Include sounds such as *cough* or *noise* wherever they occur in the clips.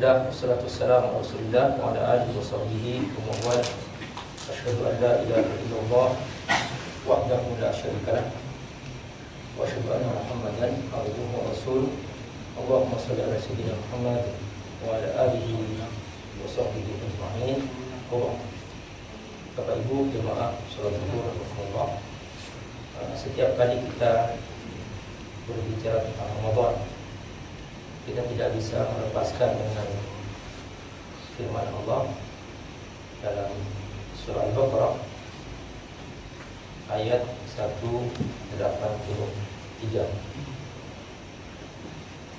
Alhamdulillah wassalatu wassalamu ala Rasulillah wa ala alihi wa sahbihi wa. Asyhadu an la ilaha illallah wahdahu la syarika lah wa asyhadu anna Muhammadan abduhu wa. Allahumma shalli ala sayyidina Muhammad wa ala alihi wa sahbihi ajma'in. Bapak Ibu jemaah salat zuhur rahimakumullah. Setiap kali kita berbicara tentang Ramadan kita tidak bisa melepaskan dengan firman Allah dalam surah Al-Baqarah ayat 183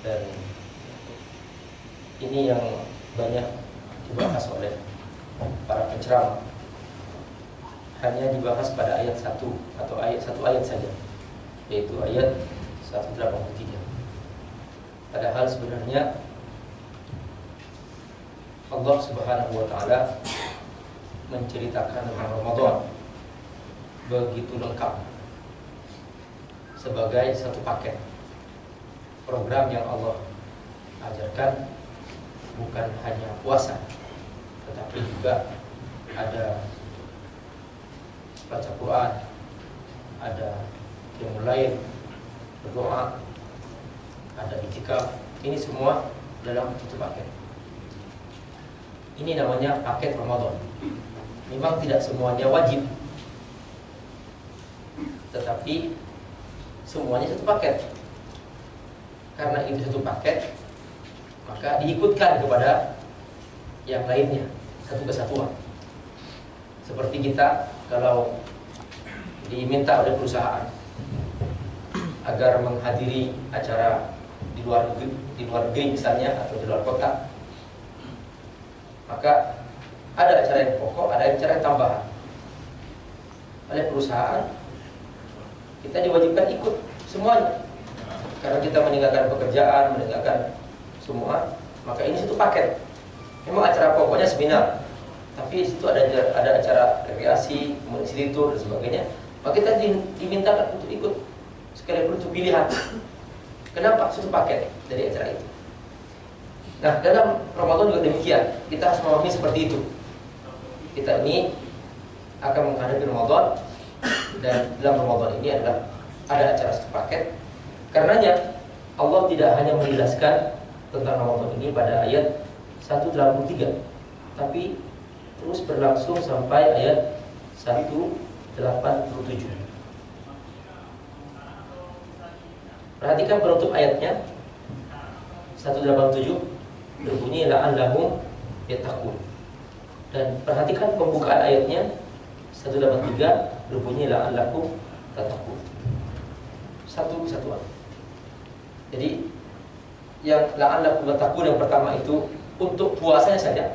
dan ini yang banyak dibahas oleh para penceramah. Hanya dibahas pada ayat 1 atau ayat satu ayat saja yaitu ayat 183 Padahal sebenarnya Allah Subhanahu wa taala menceritakan tentang Ramadan begitu lengkap sebagai satu paket program yang Allah ajarkan bukan hanya puasa tetapi juga ada baca Quran, ada qiyamul lail, berdoa, ada itikaf. Ini semua dalam satu paket. Ini namanya paket Ramadan. Memang tidak semuanya wajib. Tetapi semuanya satu paket. Karena itu satu paket, maka diikutkan kepada yang lainnya, satu kesatuan. Seperti kita kalau diminta oleh perusahaan agar menghadiri acara di luar negeri, di luar negeri misalnya atau di luar kota, maka ada acara yang pokok, ada acara yang tambahan. Oleh perusahaan, kita diwajibkan ikut semuanya. Karena kita meninggalkan pekerjaan, meninggalkan semua, maka ini satu paket. Memang acara pokoknya seminar, tapi itu ada ada acara rekreasi, kemudian dan sebagainya. Maka kita dimintakan untuk ikut sekalipun untuk pilihan. Kenapa? Satu paket dari acara itu. Nah, dalam Ramadan juga demikian. Kita harus memahami seperti itu. Kita ini akan menghadapi Ramadan dan dalam Ramadan ini adalah ada acara satu paket. Karenanya Allah tidak hanya menjelaskan tentang Ramadan ini pada ayat 183, tapi terus berlangsung sampai ayat 187. Perhatikan penutup ayatnya 187 berbunyi la'allahum yattaqun. Dan perhatikan pembukaan ayatnya 183 berbunyi la'allakum tattaqun. Satu kesatuan. Jadi yang la'allakum tattaqun yang pertama itu untuk puasanya saja.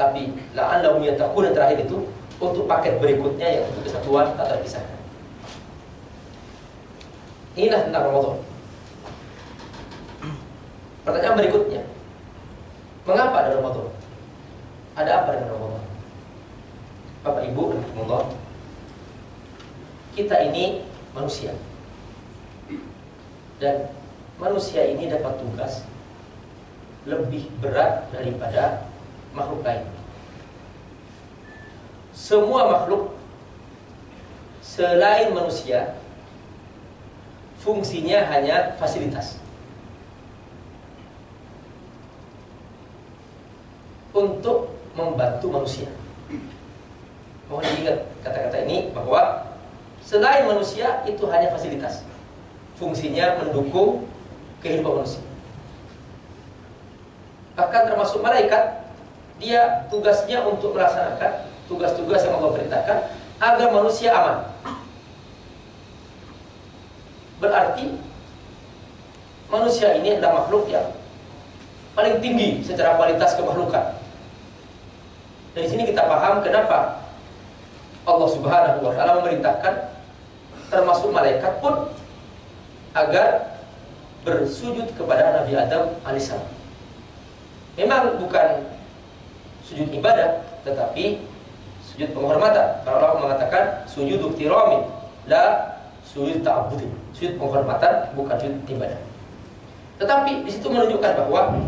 Tapi la'allahum yattaqun yang terakhir itu untuk paket berikutnya yang untuk kesatuan tak terpisahkan. Inilah tentang Ramadan. Pertanyaan berikutnya, mengapa ada Ramadan? Ada apa dengan Ramadan? Bapak Ibu, Ramadan, kita ini manusia. Dan manusia ini dapat tugas lebih berat daripada makhluk lain. Semua makhluk selain manusia fungsinya hanya fasilitas. Untuk membantu manusia. Mohon diingat kata-kata ini bahwa selain manusia itu hanya fasilitas. Fungsinya mendukung kehidupan manusia. Bahkan termasuk malaikat, dia tugasnya untuk melaksanakan tugas-tugas yang Allah perintahkan agar manusia aman. Berarti manusia ini adalah makhluk yang paling tinggi secara kualitas kemakhlukan. Dari sini kita paham kenapa Allah Subhanahu wa taala memerintahkan termasuk malaikat pun agar bersujud kepada Nabi Adam alaihissalam. Memang bukan sujud ibadah, tetapi sujud penghormatan. Kalau Allah mengatakan sujud iktiramin, la sujud ta'budi, sujud penghormatan bukan sujud ibadah. Tetapi di situ menunjukkan bahwa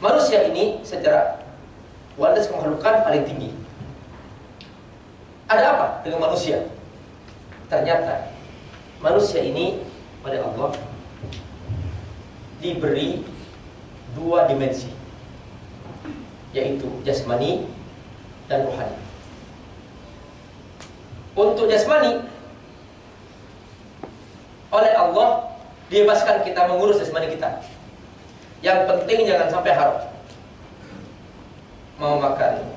Manusia ini secara kualitas kemakhlukan paling tinggi. Ada apa dengan manusia? Ternyata manusia ini oleh Allah diberi dua dimensi yaitu jasmani dan rohani. Untuk jasmani oleh Allah dibebaskan kita mengurus jasmani kita. Yang penting jangan sampai haram. Mau makan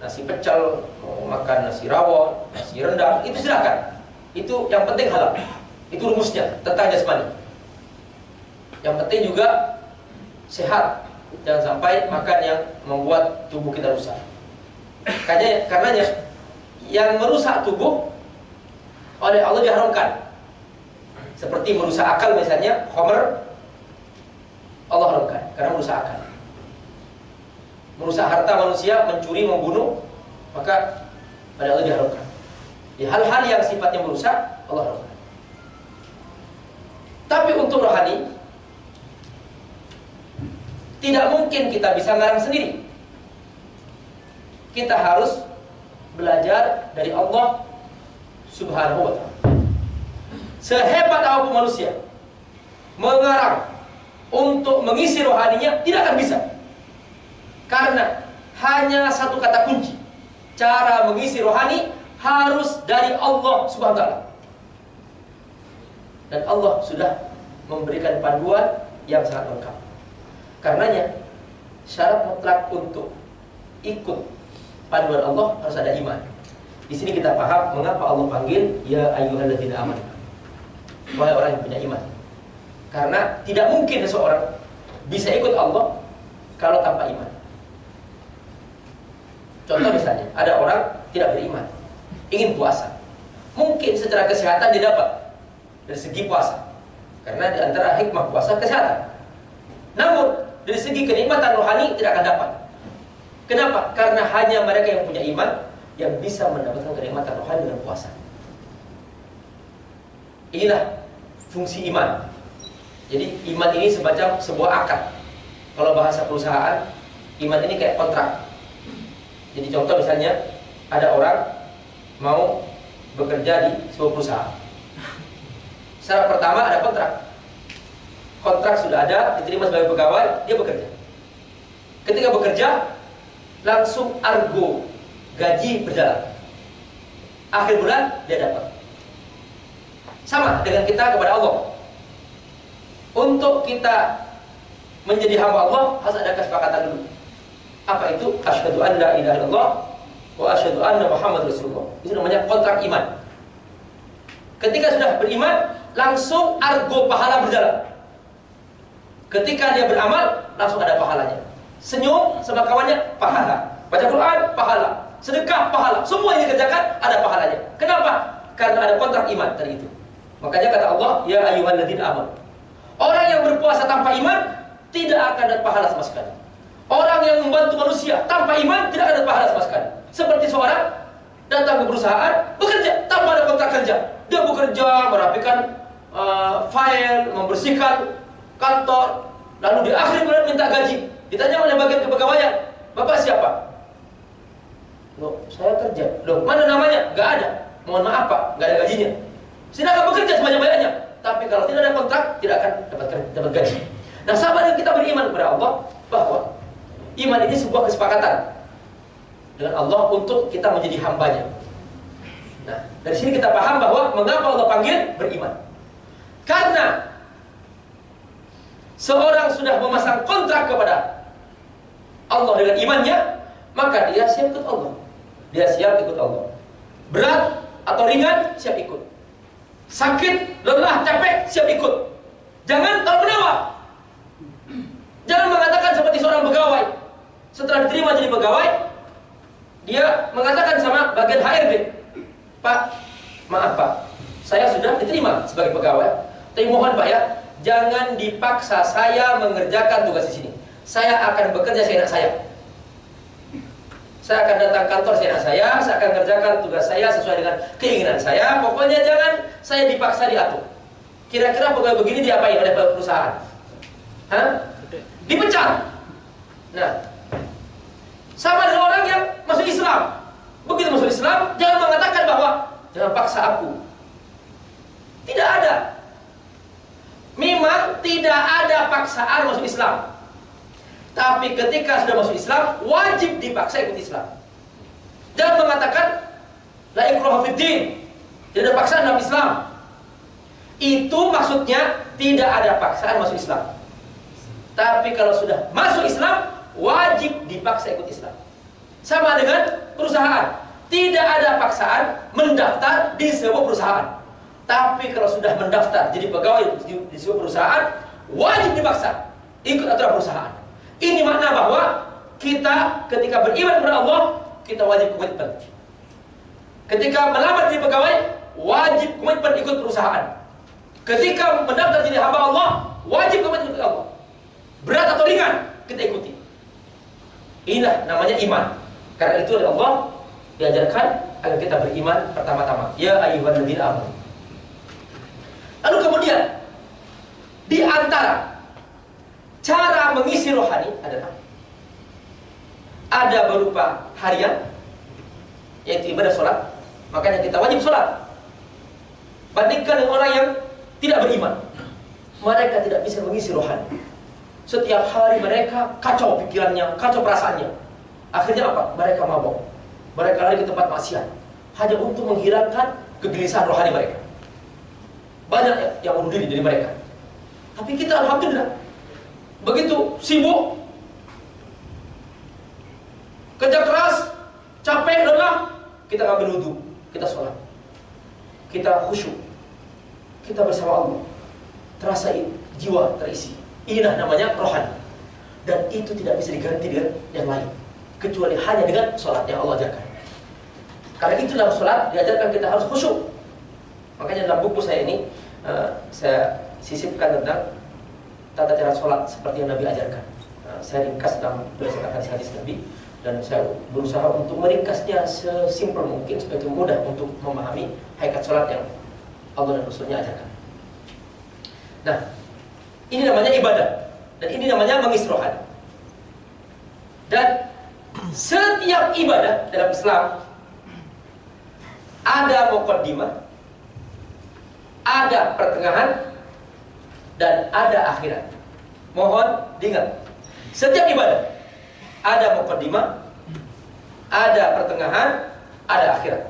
nasi pecel, mau makan nasi rawon, nasi rendang, itu silakan. Itu yang penting halal. Itu rumusnya tentang jasmani. Yang penting juga sehat. Jangan sampai makan yang membuat tubuh kita rusak. Karena yang merusak tubuh oleh Allah diharamkan. Seperti merusak akal misalnya, khomer Allah haramkan karena merusak akal. Merusak harta manusia, mencuri, membunuh, maka pada Allah diharamkan. Di hal-hal yang sifatnya merusak, Allah haramkan. Tapi untuk rohani, tidak mungkin kita bisa ngarang sendiri. Kita harus belajar dari Allah Subhanahu wa taala. Sehebat apa pun manusia mengarang untuk mengisi rohaninya tidak akan bisa. Karena hanya satu kata kunci. Cara mengisi rohani harus dari Allah Subhanahu wa taala. Dan Allah sudah memberikan panduan yang sangat lengkap. Karenanya syarat mutlak untuk ikut panduan Allah harus ada iman. Di sini kita paham mengapa Allah panggil ya ayyuhalladzina amanu. Wahai orang yang punya iman. Karena tidak mungkin seseorang bisa ikut Allah kalau tanpa iman. Contoh misalnya, ada orang tidak beriman, ingin puasa. Mungkin secara kesehatan dia dapat dari segi puasa. Karena di antara hikmah puasa kesehatan. Namun dari segi kenikmatan rohani tidak akan dapat. Kenapa? Karena hanya mereka yang punya iman yang bisa mendapatkan kenikmatan rohani dengan puasa. Inilah fungsi iman. Jadi iman ini semacam sebuah akad. Kalau bahasa perusahaan, iman ini kayak kontrak. Jadi contoh misalnya ada orang mau bekerja di sebuah perusahaan. Syarat pertama ada kontrak. Kontrak sudah ada, diterima sebagai pegawai, dia bekerja. Ketika bekerja, langsung argo gaji berjalan. Akhir bulan dia dapat. Sama dengan kita kepada Allah. Untuk kita menjadi hamba Allah harus ada kesepakatan dulu. Apa itu? Asyhadu an la ilaha illallah wa asyhadu anna Muhammad Rasulullah. Itu namanya kontrak iman. Ketika sudah beriman, langsung argo pahala berjalan. Ketika dia beramal, langsung ada pahalanya. Senyum sama kawannya, pahala. Baca Quran, pahala. Sedekah, pahala. Semua yang dikerjakan, ada pahalanya. Kenapa? Karena ada kontrak iman tadi itu. Makanya kata Allah, Ya ayyuhalladzina amanu. Orang yang berpuasa tanpa iman tidak akan ada pahala sama sekali. Orang yang membantu manusia tanpa iman tidak akan ada pahala sama sekali. Seperti seorang datang ke perusahaan bekerja tanpa ada kontrak kerja. Dia bekerja merapikan uh, file, membersihkan kantor, lalu di akhir bulan minta gaji. Ditanya oleh bagian kepegawaian, bapak siapa? Loh, saya kerja. Loh, mana namanya? Gak ada. Mohon maaf pak, gak ada gajinya. Silakan bekerja sebanyak-banyaknya. Tapi kalau tidak ada kontrak, tidak akan dapat dapat gaji. Nah, sahabat yang kita beriman kepada Allah bahwa iman ini sebuah kesepakatan dengan Allah untuk kita menjadi hambanya. Nah, dari sini kita paham bahwa mengapa Allah panggil beriman. Karena seorang sudah memasang kontrak kepada Allah dengan imannya, maka dia siap ikut Allah. Dia siap ikut Allah. Berat atau ringan, siap ikut. Sakit, lelah, capek, siap ikut. Jangan tahu menawar. Jangan mengatakan seperti seorang pegawai. Setelah diterima jadi pegawai, dia mengatakan sama bagian HRD, Pak, maaf Pak, saya sudah diterima sebagai pegawai. Tapi mohon Pak ya, jangan dipaksa saya mengerjakan tugas di sini. Saya akan bekerja seenak saya. Saya akan datang kantor seenak saya, saya akan kerjakan tugas saya sesuai dengan keinginan saya. Pokoknya jangan saya dipaksa diatur. Kira-kira pegawai begini diapain oleh perusahaan? Hah? Dipecat. Nah, sama dengan orang yang masuk Islam. Begitu masuk Islam, jangan mengatakan bahwa jangan paksa aku. Tidak ada. Memang tidak ada paksaan masuk Islam. Tapi ketika sudah masuk Islam, wajib dipaksa ikut Islam. Jangan mengatakan la ikraha fiddin. Tidak ada paksaan dalam Islam. Itu maksudnya tidak ada paksaan masuk Islam. Tapi kalau sudah masuk Islam, wajib dipaksa ikut Islam. Sama dengan perusahaan. Tidak ada paksaan mendaftar di sebuah perusahaan. Tapi kalau sudah mendaftar jadi pegawai di sebuah perusahaan, wajib dipaksa ikut aturan perusahaan. Ini makna bahwa kita ketika beriman kepada Allah, kita wajib komitmen. Ketika melamar jadi pegawai, wajib komitmen ikut perusahaan. Ketika mendaftar jadi hamba Allah, wajib komitmen ikut Allah. Berat atau ringan, kita ikuti. Inilah namanya iman. Karena itu oleh Allah diajarkan agar kita beriman pertama-tama. Ya ayyuhalladzina amanu. Lalu kemudian di antara cara mengisi rohani adalah ada berupa harian yaitu ibadah sholat makanya kita wajib sholat bandingkan dengan orang yang tidak beriman mereka tidak bisa mengisi rohani. Setiap hari mereka kacau pikirannya kacau perasaannya. Akhirnya apa? Mereka mabok. Mereka lari ke tempat maksiat. Hanya untuk menghilangkan kegelisahan rohani mereka. Banyak yang bunuh diri dari mereka. Tapi kita alhamdulillah begitu sibuk. Kerja keras capek lelah. Kita ngambil wudhu kita sholat. Kita khusyuk. Kita bersama Allah. Terasa jiwa terisi. Inilah namanya rohani. Dan itu tidak bisa diganti dengan yang lain. Kecuali hanya dengan sholat yang Allah ajarkan. Karena itu dalam sholat diajarkan kita harus khusyuk. Makanya dalam buku saya ini uh, saya sisipkan tentang tata cara sholat seperti yang Nabi ajarkan uh, saya ringkas dalam berdasarkan hadis-hadis Nabi dan saya berusaha untuk meringkasnya sesimpel mungkin supaya mudah untuk memahami hakikat sholat yang Allah dan Rasulnya ajarkan. Nah, ini namanya ibadah dan ini namanya mengisrohat. Dan setiap ibadah dalam Islam ada mukaddimah, ada pertengahan, dan ada akhirat. Mohon diingat, setiap ibadah ada mukaddimah, ada pertengahan, ada akhirat.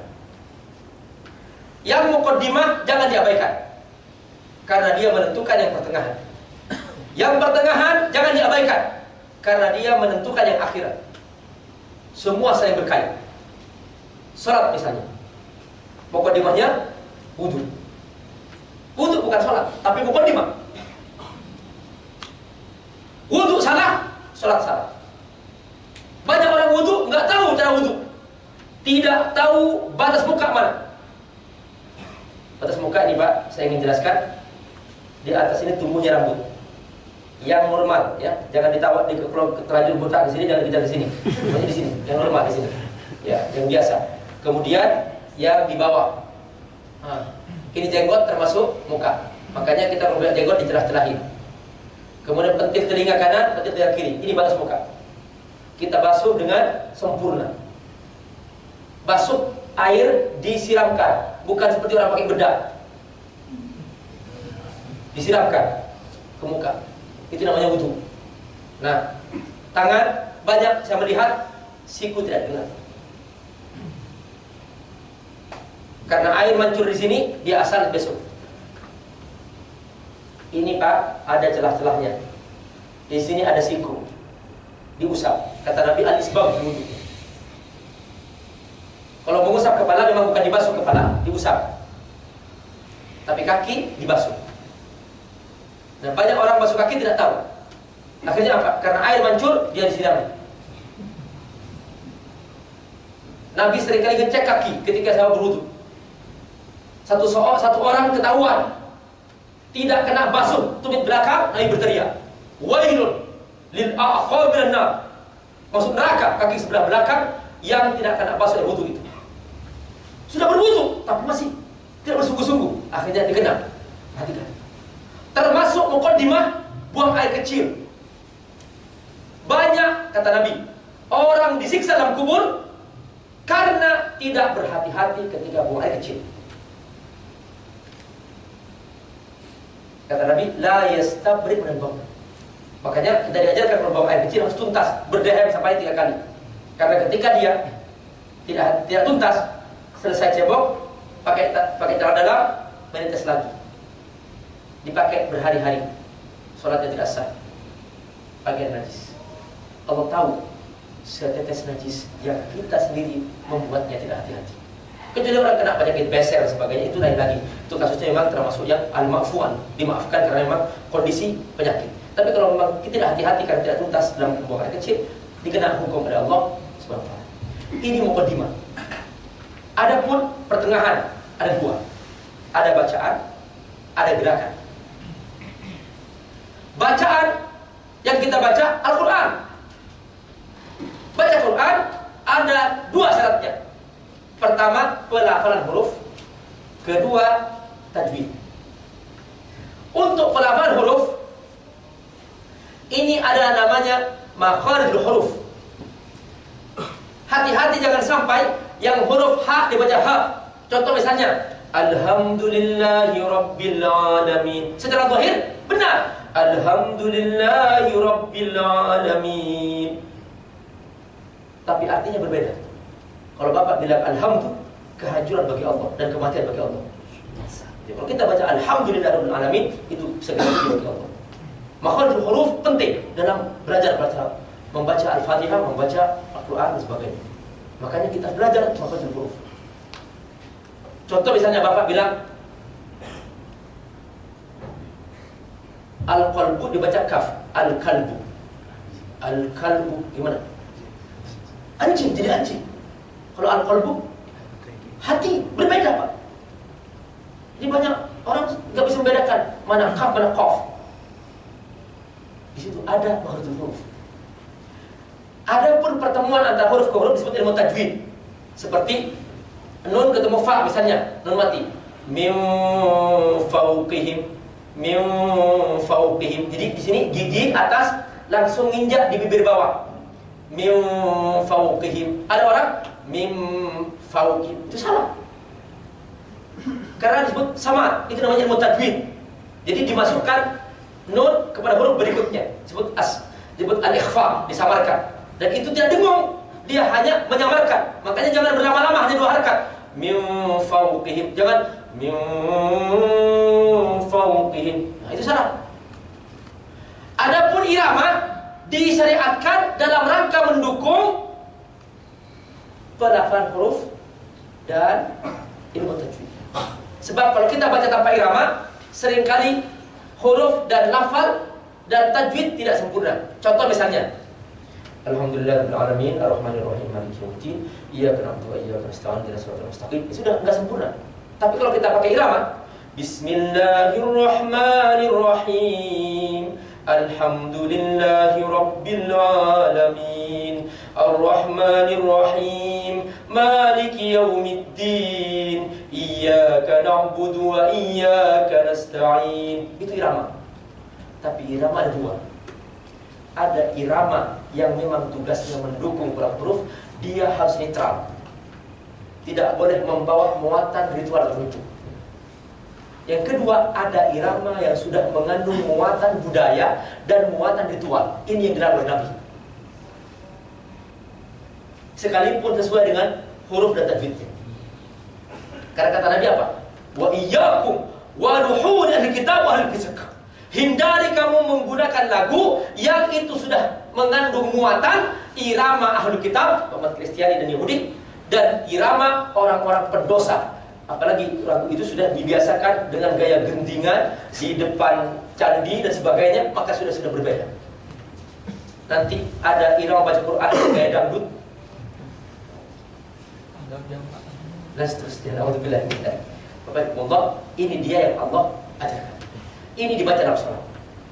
Yang mukaddimah jangan diabaikan. Karena dia menentukan yang pertengahan. Yang pertengahan jangan diabaikan. Karena dia menentukan yang akhirat. Semua saling berkait. Salat misalnya. Mukaddimahnya wudhu. Wudhu bukan salat, tapi mukaddimah. Wudhu salah, salat salah. Banyak orang wudhu nggak tahu cara wudhu. Tidak tahu batas muka mana. Batas muka ini Pak, saya ingin jelaskan. Di atas ini tumbuhnya rambut. Yang normal ya, jangan ditawar di kalau terlanjur botak di sini jangan dikejar di sini. Pokoknya di sini, yang normal di sini. Ya, yang biasa. Kemudian yang di bawah. Nah, ini jenggot termasuk muka. Makanya kita kalau jenggot dicelah-celahin. Kemudian pentil telinga kanan, pentil telinga kiri. Ini batas muka kita basuh dengan sempurna. Basuh air disiramkan, bukan seperti orang pakai bedak. Disiramkan ke muka. Itu namanya wudhu. Nah, tangan banyak saya melihat siku tidak dengar. Karena air mancur di sini, dia asal besok. Ini Pak, ada celah-celahnya. Di sini ada siku diusap. Kata Nabi al-isbab wudhu. Kalau mengusap kepala memang bukan dibasuh kepala, diusap. Tapi kaki dibasuh. Dan banyak orang basuh kaki tidak tahu. Akhirnya apa? Karena air mancur, dia disiram. Nabi sering kali ngecek kaki ketika saya berwudu. Satu soal, satu orang ketahuan tidak kena basuh tumit belakang, Nabi berteriak, "Wailun lil aqabil nar. Masuk neraka kaki sebelah belakang yang tidak kena basuh oleh wudu itu. Sudah berwudu tapi masih tidak bersungguh-sungguh. Akhirnya dikenal. Perhatikan. Termasuk mukaddimah buang air kecil. Banyak kata Nabi, orang disiksa dalam kubur karena tidak berhati-hati ketika buang air kecil. Kata Nabi, la yastabrik dan bang. Makanya kita diajarkan kalau air kecil harus tuntas, berdehem sampai tiga kali. Karena ketika dia tidak tidak tuntas, selesai cebok, pakai pakai celana dalam, menetes lagi. Dipakai berhari-hari, sholatnya tidak sah. Pakaian najis. Allah tahu setetes najis yang kita sendiri membuatnya tidak hati-hati. Kecuali orang kena penyakit beser dan sebagainya itu lain lagi. Itu kasusnya memang termasuk yang al-mafuan, dimaafkan karena memang kondisi penyakit. Tapi kalau memang kita tidak hati-hati karena tidak tuntas dalam pembuangan kecil, dikenal hukum oleh Allah Subhanahu wa Ini mukadimah. Adapun pertengahan ada dua. Ada bacaan, ada gerakan. Bacaan yang kita baca Al-Qur'an. Baca Quran ada dua syaratnya. Pertama, pelafalan huruf. Kedua, tajwid. Untuk pelafalan huruf, ini adalah namanya makharijul huruf. Hati-hati jangan sampai yang huruf H dibaca H. Contoh misalnya, Alhamdulillahi. Secara zahir, benar. Alhamdulillahi tapi artinya berbeda. Kalau Bapak bilang alhamdulillah, kehancuran bagi Allah dan kematian bagi Allah. Jadi, kalau kita baca alhamdulillah rabbil alamin itu segala bagi Allah. Makhrajul huruf penting dalam belajar baca membaca Al-Fatihah, membaca Al-Qur'an dan sebagainya. Makanya kita belajar makhrajul huruf. Contoh misalnya Bapak bilang Al-qalbu dibaca kaf, al-kalbu. Al-kalbu gimana? Anjing jadi anjing. Kalau al-qalbu hati berbeda Pak. Jadi banyak orang nggak bisa membedakan mana kaf mana qaf. Di situ ada makhrajul huruf. Ada pun pertemuan antara huruf ke huruf disebut ilmu tajwid. Seperti nun ketemu fa misalnya, nun mati. Min fauqihim min fauqihim. Jadi di sini gigi atas langsung nginjak di bibir bawah min fauqihim. Ada orang min fauqihim. Itu salah. Karena disebut sama, itu namanya ilmu. Jadi dimasukkan nun kepada huruf berikutnya. Disebut as, disebut al-ikhfa, disamarkan. Dan itu tidak dengung, dia hanya menyamarkan. Makanya jangan berlama-lama hanya dua harakat. Min fauqihim. Jangan min fauqihim. Nah, itu salah. Adapun irama disyariatkan dalam rangka mendukung pelafalan huruf dan ilmu tajwid. Sebab kalau kita baca tanpa irama, sering kali huruf dan lafal dan tajwid tidak sempurna. Contoh misalnya, Alhamdulillah alamin arrahmanir rahim maliki yaumiddin iyyaka na'budu wa iyyaka nasta'in ihdinas siratal. Itu sudah enggak sempurna. Tapi kalau kita pakai irama, Bismillahirrahmanirrahim. Alhamdulillahi Rabbil Alamin Ar-Rahmanir Rahim Maliki Yawmiddin. Iyaka na'budu wa iyaka nasta'in. Itu irama. Tapi irama ada dua. Ada irama yang memang tugasnya mendukung para huruf Dia harus netral. Tidak boleh membawa muatan ritual tertentu yang kedua, ada irama yang sudah mengandung muatan budaya dan muatan ritual. Ini yang dilarang oleh Nabi. Sekalipun sesuai dengan huruf dan tajwidnya. Karena kata Nabi apa? Wa iyyakum wa duhun ahli kitab wa ahli fisq. Hindari kamu menggunakan lagu yang itu sudah mengandung muatan irama ahli kitab, umat Kristiani dan Yahudi, dan irama orang-orang pendosa, Apalagi lagu itu sudah dibiasakan dengan gaya gendingan di depan candi dan sebagainya, maka sudah sudah berbeda. Nanti ada irama baca Quran gaya dangdut dan seterusnya. Alhamdulillah. Bapak Allah, ini dia yang Allah ajarkan. Ini dibaca dalam surah.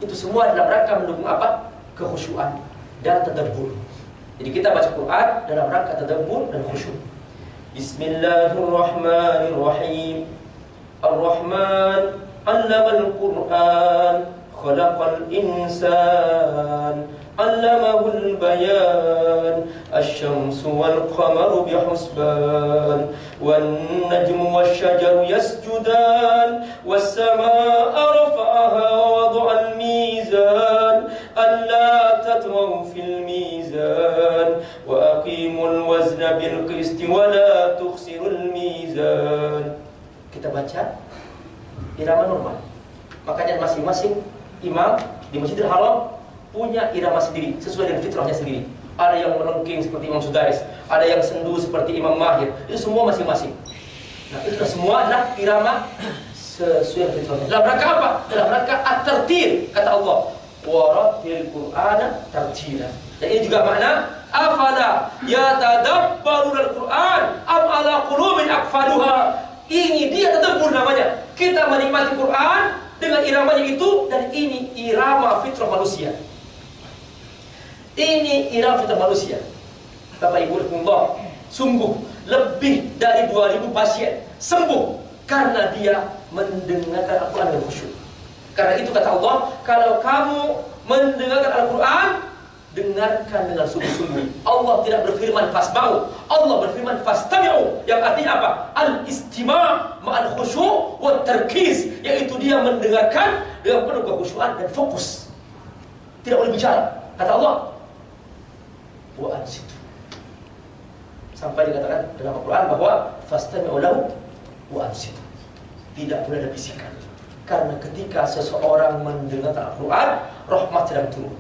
Itu semua dalam rangka mendukung apa? Kekhusyuan dan tadabbur. Jadi kita baca Quran dalam rangka tadabbur dan khusyuk. Bismillahirrahmanirrahim. Ar-Rahman 'allama al-Qur'an, khalaqal insan. علمه البيان. الشمس والقمر بحسبان والنجم والشجر يسجدان والسماء رفعها ووضع الميزان. ألا تطغوا في الميزان وأقيموا الوزن بالقسط ولا تخسروا الميزان. Kita baca. Irama normal. Makanya masing-masing imam di Masjidil Haram punya irama sendiri sesuai dengan fitrahnya sendiri. Ada yang melengking seperti Imam Sudais, ada yang sendu seperti Imam Mahir. Itu semua masing-masing. Nah, itu semua adalah irama sesuai dengan fitrahnya. Dalam rangka apa? Dalam rangka at-tartil kata Allah. Waratil Qur'ana tartila. Dan ini juga makna afala yatadabbarun al-Qur'an am ala qulubin akfaluha. Ini dia tadabbur namanya. Kita menikmati Quran dengan iramanya itu dan ini irama fitrah manusia. Ini irama fitrah manusia. Bapak Ibu Allah, sungguh lebih dari 2000 pasien sembuh karena dia mendengarkan Al-Quran dengan khusyuk. Karena itu kata Allah, kalau kamu mendengarkan Al-Quran, dengarkan dengan sungguh-sungguh. Allah tidak berfirman fasma'u, Allah berfirman fastami'u. Yang artinya apa? Al-istima' ma'al khusyu' wa tarkiz, yaitu dia mendengarkan dengan penuh kekhusyuan dan fokus. Tidak boleh bicara. Kata Allah, wa ansitu. Sampai dikatakan dalam Al-Quran bahwa fastami'u lahu wa ansitu. Tidak boleh ada bisikan. Karena ketika seseorang mendengarkan Al-Quran, rahmat sedang turun.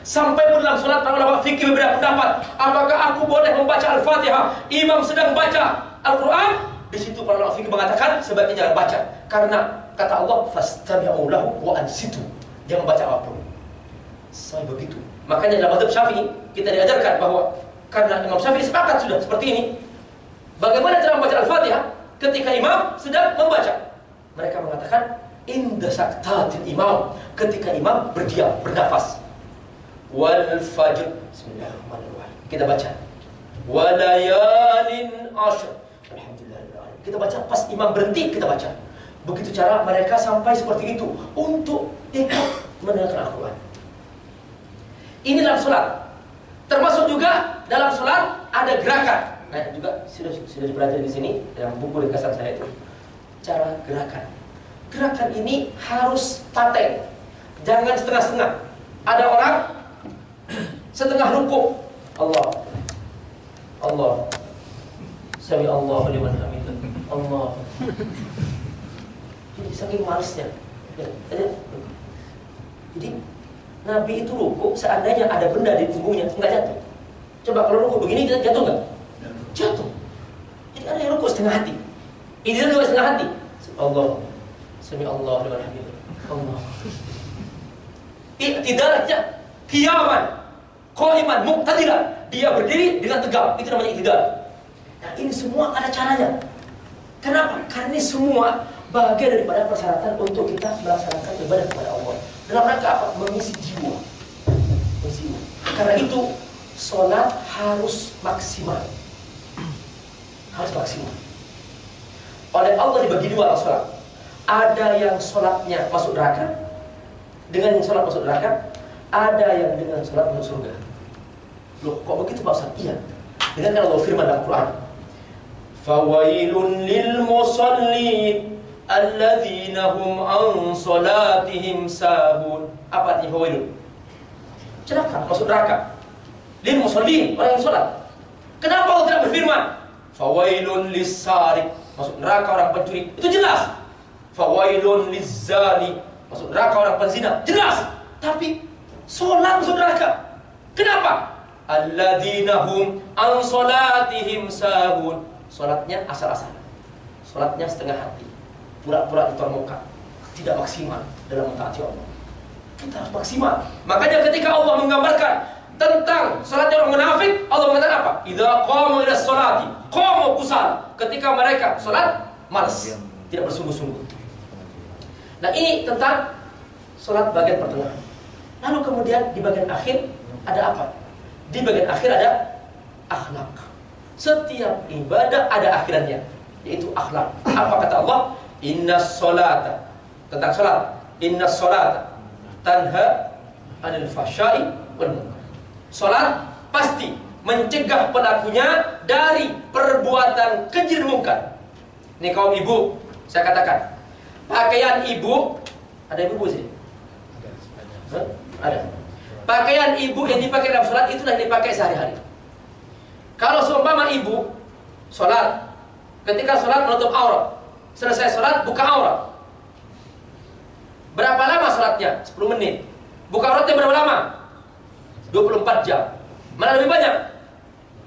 Sampai pun dalam sholat para ulama fikih berbeda pendapat. Apakah aku boleh membaca Al-Fatihah? Imam sedang baca Al-Quran. Di situ para ulama fikih mengatakan sebaiknya jangan baca. Karena kata Allah, fastami'u lahu wa ansitu. Jangan baca apa pun. Saya begitu. Makanya dalam madhab syafi'i kita diajarkan bahwa karena Imam Syafi'i sepakat sudah seperti ini. Bagaimana cara membaca Al-Fatihah ketika imam sedang membaca? Mereka mengatakan inda saktatil imam ketika imam berdiam, bernafas wal fajr. Bismillahirrahmanirrahim. Kita baca. Walayalin. Alhamdulillah. Kita baca pas imam berhenti kita baca. Begitu cara mereka sampai seperti itu untuk ikut mendengarkan Al-Quran. Ini sholat. Termasuk juga dalam sholat ada gerakan. Nah juga sudah sudah dipelajari di sini dalam buku ringkasan saya itu. Cara gerakan. Gerakan ini harus paten, jangan setengah-setengah. Ada orang *clears throat* setengah ruku Allah. Allah. Sami Allah liman hamidah Allah. Jadi saking malesnya. Ya, Jadi Nabi itu ruku seandainya ada benda di punggungnya nggak jatuh. Coba kalau ruku begini jatuh nggak? Jatuh. Jadi ada yang ruku setengah hati. Ini juga setengah hati. Allah. Sami Allah hamidah. Allah. Iktidalnya kiaman Qaiman, muqtadiran. Dia berdiri dengan tegak. Itu namanya iktidal. Nah, ini semua ada caranya. Kenapa? Karena ini semua bagian daripada persyaratan untuk kita melaksanakan ibadah kepada Allah. Dalam rangka apa? Mengisi jiwa. Mengisi jiwa. Karena itu, sholat harus maksimal. Harus maksimal. Oleh Allah dibagi dua sholat. Ada yang sholatnya masuk neraka, dengan yang sholat masuk neraka, ada yang dengan sholat masuk surga. Loh, kok begitu Pak Ustaz? Iya. Dengan Allah firman dalam Quran. Fawailun lil musallin alladzina hum an salatihim sahun. Apa artinya fawailun? Celaka, masuk neraka. Lil musallin, orang yang salat. Kenapa Allah tidak berfirman? Fawailun lis sarik, masuk neraka orang pencuri. Itu jelas. Fawailun lis zani, masuk neraka orang penzina. Jelas. Tapi solat masuk neraka. Kenapa? alladzina hum an salatihim sahun. Salatnya asal-asalan. Salatnya setengah hati. Pura-pura di muka. Tidak maksimal dalam mentaati Allah. Kita harus maksimal. Makanya ketika Allah menggambarkan tentang salatnya orang munafik, Allah mengatakan apa? Idza qamu ila salati, qamu kusal. Ketika mereka salat malas, tidak bersungguh-sungguh. Nah, ini tentang salat bagian pertengahan. Lalu kemudian di bagian akhir ada apa? Di bagian akhir ada akhlak. Setiap ibadah ada akhirannya, yaitu akhlak. Apa kata Allah? Inna solata. Tentang solat. Inna solata. tanha anil fahsya'i wal munkar. Salat pasti mencegah pelakunya dari perbuatan keji dan munkar. Ini kaum ibu, saya katakan, pakaian ibu ada ibu sih? Ada. Ada. Pakaian ibu yang dipakai dalam sholat itulah yang dipakai sehari-hari. Kalau seumpama ibu sholat, ketika sholat menutup aurat, selesai sholat buka aurat. Berapa lama sholatnya? 10 menit. Buka auratnya berapa lama? 24 jam. Mana lebih banyak?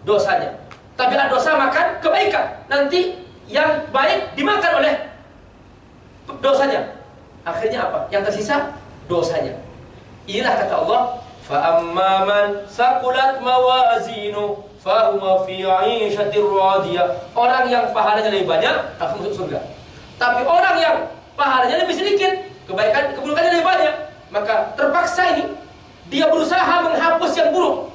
Dosanya. Tapi ada dosa makan kebaikan. Nanti yang baik dimakan oleh dosanya. Akhirnya apa? Yang tersisa dosanya. Inilah kata Allah, فَأَمَّا مَنْ سَقُلَتْ مَوَازِينُ فَهُمَ فِي عِيشَةٍ رَادِيَةٍ Orang yang pahalanya lebih banyak akan masuk surga. Tapi orang yang pahalanya lebih sedikit, kebaikan keburukannya lebih banyak, maka terpaksa ini dia berusaha menghapus yang buruk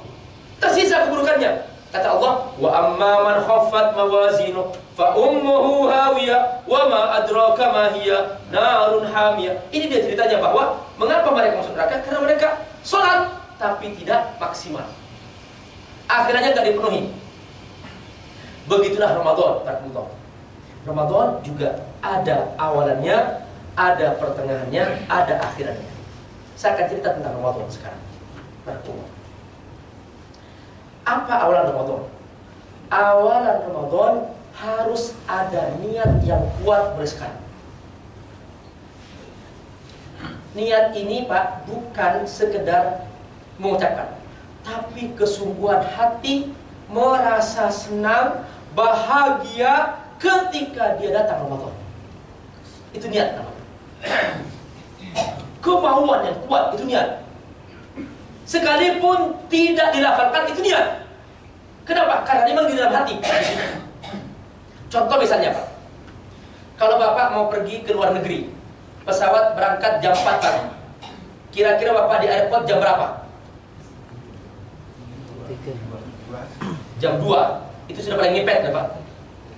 Tersisa keburukannya. Kata Allah, wa amma man khaffat mawazinu fa ummuhu hawiyah wa ma adraka ma hiya narun hamiyah. Ini dia ceritanya bahwa mengapa mereka masuk neraka? Karena mereka sholat tapi tidak maksimal. Akhirnya tidak dipenuhi. Begitulah Ramadan, Rahmatullah. Ramadan juga ada awalannya, ada pertengahannya, ada akhirannya. Saya akan cerita tentang Ramadan sekarang. Rahmatullah. Apa awalan Ramadan? Awalan Ramadan harus ada niat yang kuat bersekali. Niat ini Pak bukan sekedar mengucapkan, tapi kesungguhan hati merasa senang, bahagia ketika dia datang Ramadan. Itu niat namanya. *clears throat* Kemauan yang kuat itu niat. Sekalipun tidak dilafalkan itu niat. Kenapa? Karena memang di dalam hati. *clears throat* Contoh misalnya Pak. Kalau Bapak mau pergi ke luar negeri, pesawat berangkat jam 4 pagi. Kira-kira Bapak di airport jam berapa? Jam 2. Itu sudah paling ngepet ya Pak.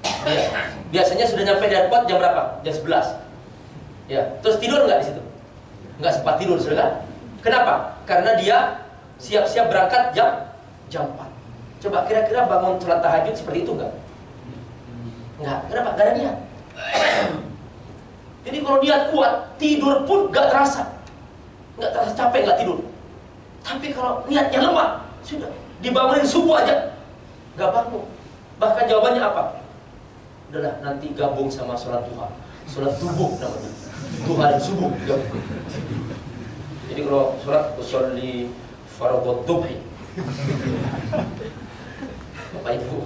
Ya. Biasanya sudah nyampe di airport jam berapa? Jam 11. Ya. Terus tidur nggak di situ? Nggak sempat tidur, sudah kan? Kenapa? Karena dia siap-siap berangkat jam jam 4. Coba kira-kira bangun sholat tahajud seperti itu enggak? Enggak. Kenapa? Enggak ada niat. Jadi kalau niat kuat, tidur pun enggak terasa. Enggak terasa capek, enggak tidur. Tapi kalau niatnya lemah, sudah dibangunin subuh aja, enggak bangun. Bahkan jawabannya apa? Udahlah, nanti gabung sama sholat duha. Sholat tubuh namanya. Duha dan subuh. Jadi kalau sholat usolli fardhu dubhi. Bapak Ibu,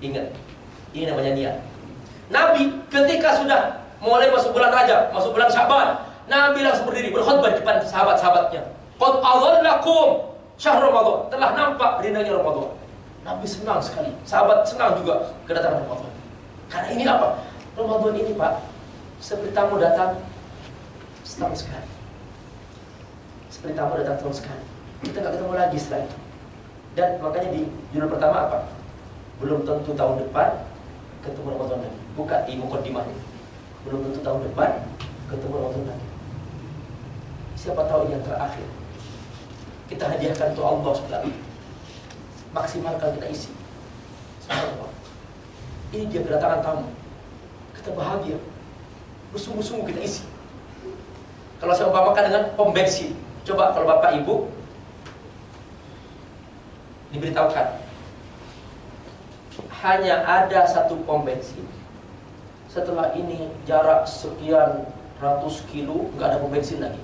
ingat, ini namanya niat. Nabi ketika sudah mulai masuk bulan Rajab, masuk bulan Syaban, Nabi langsung berdiri berkhutbah di depan sahabat-sahabatnya. Qad adhallakum syahr Ramadan. Telah nampak rindangnya Ramadan. Nabi senang sekali. Sahabat senang juga kedatangan Ramadan. Karena ini apa? Ramadan ini Pak, seperti tamu datang setahun sekali seperti tamu datang tahun sekali. Kita nggak ketemu lagi setelah itu. Dan makanya di judul pertama apa? Belum tentu tahun depan ketemu Ramadan lagi. Buka di mukadimahnya. Belum tentu tahun depan ketemu Ramadan lagi. Siapa tahu yang terakhir. Kita hadiahkan untuk Allah subhanahu Maksimalkan kita isi. Subhanallah. Ini dia kedatangan tamu. Kita bahagia. Bersungguh-sungguh kita isi. Kalau saya umpamakan dengan pom bensin, Coba kalau Bapak Ibu diberitahukan hanya ada satu pom bensin. Setelah ini jarak sekian ratus kilo nggak ada pom bensin lagi.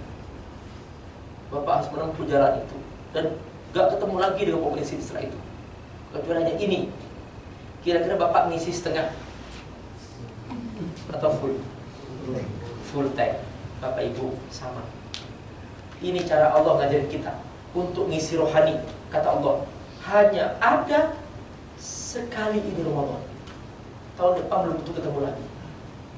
Bapak harus menempuh jalan itu dan nggak ketemu lagi dengan bensin setelah itu. Kecuali hanya ini. Kira-kira Bapak ngisi setengah atau full? Full tank. Bapak Ibu sama. Ini cara Allah ngajarin kita untuk ngisi rohani. Kata Allah, hanya ada sekali ini Ramadan. Tahun depan belum tentu ketemu lagi.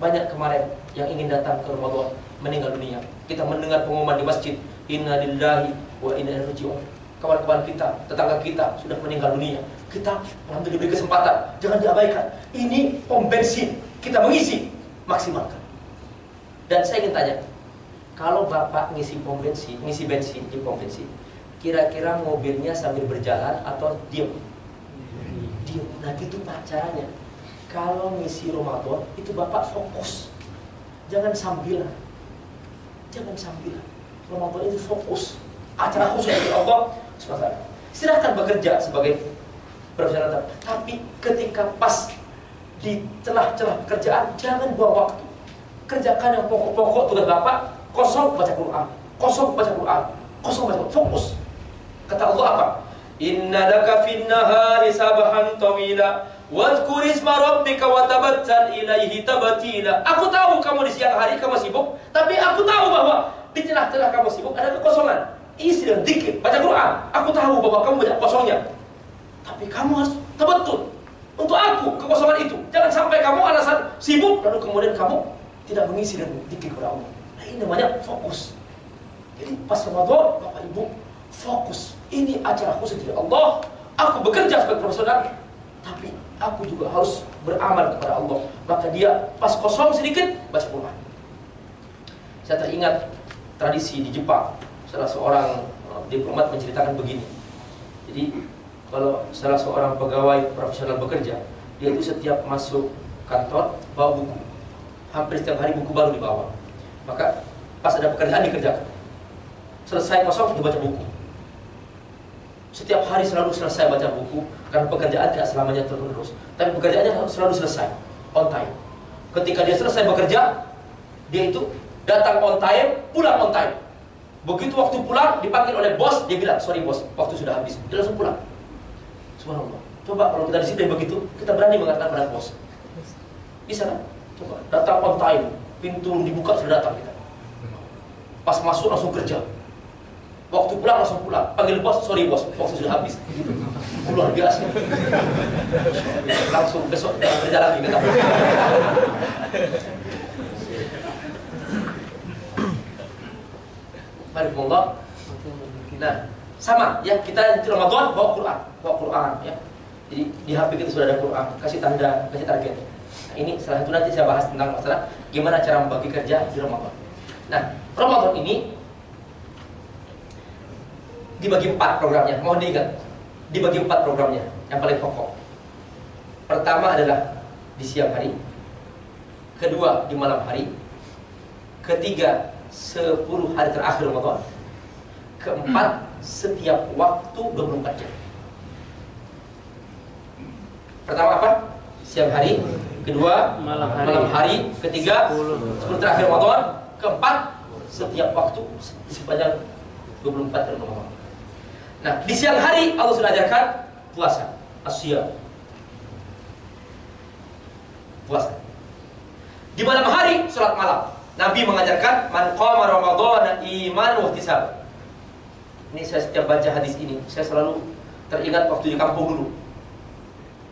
Banyak kemarin yang ingin datang ke Ramadan meninggal dunia. Kita mendengar pengumuman di masjid, Inna lillahi wa inna ilaihi. Kawan-kawan kita, tetangga kita sudah meninggal dunia. Kita alhamdulillah diberi kesempatan, jangan diabaikan. Ini pom bensin, kita mengisi, maksimalkan. Dan saya ingin tanya, Kalau bapak ngisi pom bensin, ngisi bensin di pom bensin, kira-kira mobilnya sambil berjalan atau diem? Diem. Nah pak caranya. Kalau ngisi Ramadan itu bapak fokus, jangan sambil, jangan sambil. Ramadan itu fokus. Acara khusus dari Allah SWT. Silahkan bekerja sebagai profesional, tapi ketika pas di celah-celah pekerjaan jangan buang waktu. Kerjakan yang pokok-pokok tugas bapak kosong baca Quran, kosong baca Quran, kosong baca Quran. Fokus. Kata Allah apa? Inna laka fin nahari sabahan tawila Wadhkur isma rabbika wa tabattal ilaihi tabatila. Aku tahu kamu di siang hari kamu sibuk, tapi aku tahu bahwa di tengah-tengah kamu sibuk ada kekosongan. Isi dengan dikit, baca Quran. Aku tahu bahwa kamu banyak kosongnya. Tapi kamu harus tabatul untuk aku kekosongan itu. Jangan sampai kamu alasan sibuk lalu kemudian kamu tidak mengisi dan dikit kepada Allah. Nah, ini namanya fokus. Jadi pas Ramadan, Bapak Ibu, fokus. Ini acara khusus dari Allah. Aku bekerja sebagai profesional, tapi aku juga harus beramal kepada Allah. Maka dia pas kosong sedikit, baca Quran. Saya teringat tradisi di Jepang. Salah seorang uh, diplomat menceritakan begini. Jadi kalau salah seorang pegawai profesional bekerja, dia itu setiap masuk kantor bawa buku. Hampir setiap hari buku baru dibawa. Maka pas ada pekerjaan dikerjakan. Selesai kosong dibaca buku. Setiap hari selalu selesai baca buku karena pekerjaan tidak selamanya terus. Tapi pekerjaannya selalu selesai on time. Ketika dia selesai bekerja, dia itu datang on time, pulang on time. Begitu waktu pulang dipanggil oleh bos, dia bilang, "Sorry bos, waktu sudah habis." Dia langsung pulang. Subhanallah. Coba kalau kita disiplin begitu, kita berani mengatakan pada bos. Bisa kan? Coba datang on time, pintu dibuka sudah datang kita. Pas masuk langsung kerja. Waktu pulang langsung pulang. Panggil bos, sorry bos, waktu sudah habis. Luar biasa. langsung besok kerja lagi Barakallah. Nah, sama ya kita di Ramadan bawa Quran, bawa Quran ya. Jadi di HP kita sudah ada Quran, kasih tanda, kasih target. Nah, ini salah satu nanti saya bahas tentang masalah gimana cara membagi kerja di Ramadan. Nah, Ramadan ini dibagi empat programnya. Mohon diingat, dibagi empat programnya. Yang paling pokok. Pertama adalah di siang hari. Kedua di malam hari. Ketiga 10 hari terakhir Ramadan. Keempat setiap waktu 24 jam. Pertama apa? Siang hari. Kedua malam hari. Malam hari. Ketiga 10 terakhir Ramadan. Keempat setiap waktu sepanjang 24 jam Ramadan. Nah, di siang hari Allah sudah ajarkan puasa, asyam. Puasa. Di malam hari salat malam. Nabi mengajarkan man qama ramadhana iman wa ihtisab. Ini saya setiap baca hadis ini, saya selalu teringat waktu di kampung dulu.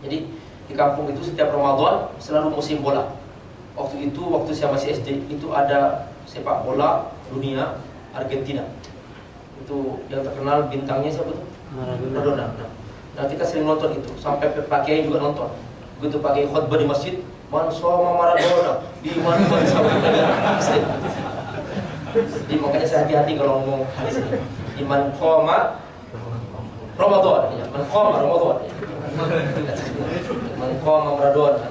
Jadi di kampung itu setiap Ramadan selalu musim bola. Waktu itu waktu saya masih SD itu ada sepak bola dunia Argentina itu yang terkenal bintangnya siapa tuh? Maradona. Nah, nah kita sering nonton itu sampai pakai juga nonton. Begitu pakai khutbah di masjid, man sama Maradona di mana Jadi makanya saya hati-hati kalau ngomong di sini. Iman koma Ramadan, ya. Man koma Ramadan. Man koma Maradona.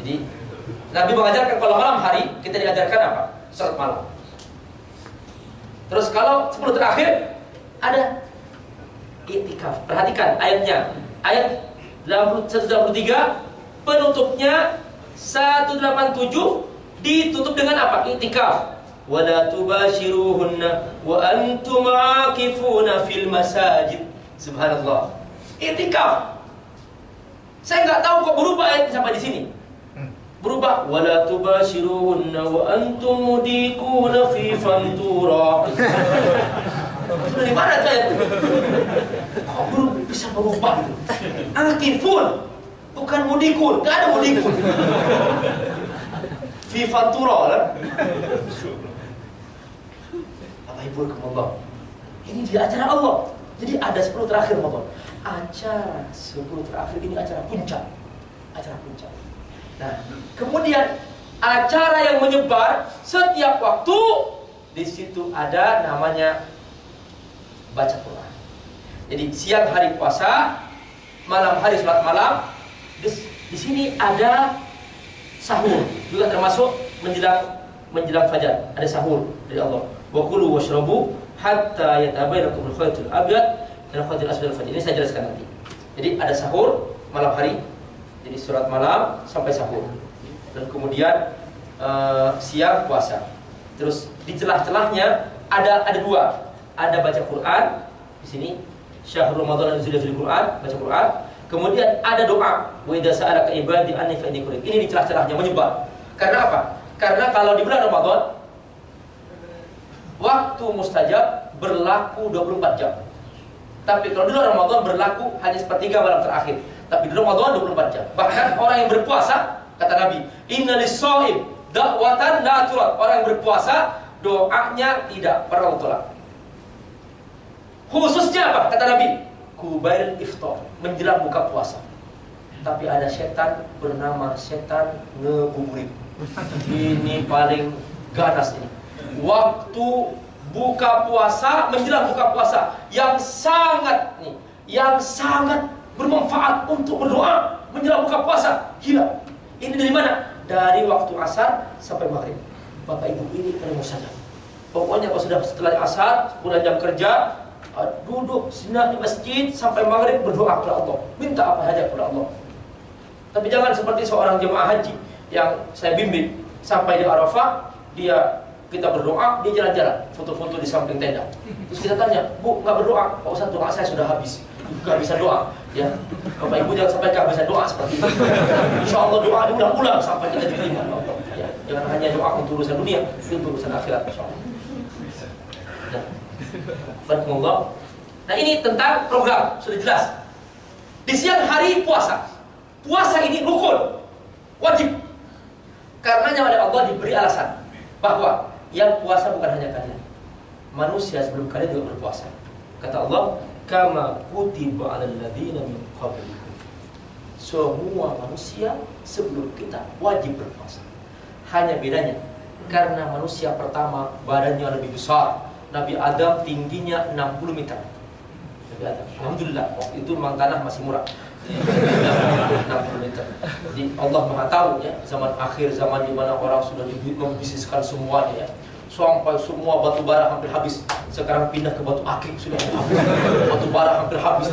Jadi Nabi mengajarkan kalau malam hari kita diajarkan apa? Salat malam. Terus kalau 10 terakhir ada itikaf. Perhatikan ayatnya. Ayat 183 penutupnya 187 ditutup dengan apa? Itikaf. Wala tubashiruhunna wa antum aakifuna fil masajid. Subhanallah. Itikaf. Saya nggak tahu kok berubah ayat sampai di sini berubah wala tubashiruhunna wa antum mudikuna fi fantura dari mana itu kok berubah, bisa berubah akifun bukan mudikun gak ada mudikun. *laughs* Fi fantura lah. Bapak Ibu Allah ini di acara Allah. Jadi ada 10 terakhir Ramadan. Acara 10 terakhir ini acara puncak. Acara puncak. Nah, kemudian acara yang menyebar setiap waktu di situ ada namanya baca Quran. Jadi siang hari puasa, malam hari sholat malam, di, di sini ada sahur juga termasuk menjelang menjelang fajar ada sahur dari Allah. Wa kulu washrabu hatta yatabayyanakum al-khaytul abyad dan khaytul aswad al-fajr. Ini saya jelaskan nanti. Jadi ada sahur malam hari. Jadi surat malam sampai sahur. Dan kemudian uh, siang puasa. Terus di celah-celahnya ada ada dua. Ada baca Quran di sini syahrul ramadan yang sudah Quran, baca Quran. Kemudian ada doa, wa idza sa'alaka ibadi anni fa Ini di celah-celahnya menyebar. Karena apa? Karena kalau di bulan Ramadan waktu mustajab berlaku 24 jam. Tapi kalau di bulan Ramadan berlaku hanya sepertiga malam terakhir. Tapi di Ramadan 24 jam. Bahkan orang yang berpuasa, kata Nabi, inna lis-shaim dakwatan la Orang yang berpuasa doanya tidak pernah tolak. Khususnya apa? Kata Nabi, kubail iftar, menjelang buka puasa. Tapi ada setan bernama setan ngebuburit. Ini paling ganas ini. Waktu buka puasa, menjelang buka puasa yang sangat nih, yang sangat bermanfaat untuk berdoa menjelang buka puasa. Gila. Ini dari mana? Dari waktu asar sampai maghrib. Bapak Ibu ini mau saja. Pokoknya kalau sudah setelah asar, pulang jam kerja, duduk senang di masjid sampai maghrib berdoa kepada Allah. Minta apa saja kepada Allah. Tapi jangan seperti seorang jemaah haji yang saya bimbing. Sampai di Arafah dia kita berdoa dia jalan-jalan. Foto-foto di samping tenda. Terus kita tanya bu nggak berdoa? Pak ustadz doa saya sudah habis. Nggak bisa doa. Ya. Bapak ibu jangan sampai nggak bisa doa seperti itu. Insya Allah doa diulang-ulang sampai kita diterima. Ya, jangan hanya doa untuk urusan dunia untuk urusan akhirat insya Allah Nah ini tentang program, sudah jelas. Di siang hari puasa. Puasa ini rukun, wajib. Karenanya oleh Allah diberi alasan bahwa yang puasa bukan hanya kalian. Manusia sebelum kalian juga berpuasa. Kata Allah, kama kutiba 'alal ladzina min qablikum. Semua manusia sebelum kita wajib berpuasa. Hanya bedanya karena manusia pertama badannya lebih besar, Nabi Adam tingginya 60 meter. Nabi Adam. Alhamdulillah, waktu itu memang tanah masih murah. 60 meter. Jadi Allah Maha tahu ya, zaman akhir zaman di mana orang sudah membisniskan semuanya ya. Sampai semua batu bara hampir habis. Sekarang pindah ke batu akik sudah habis. Batu bara hampir habis.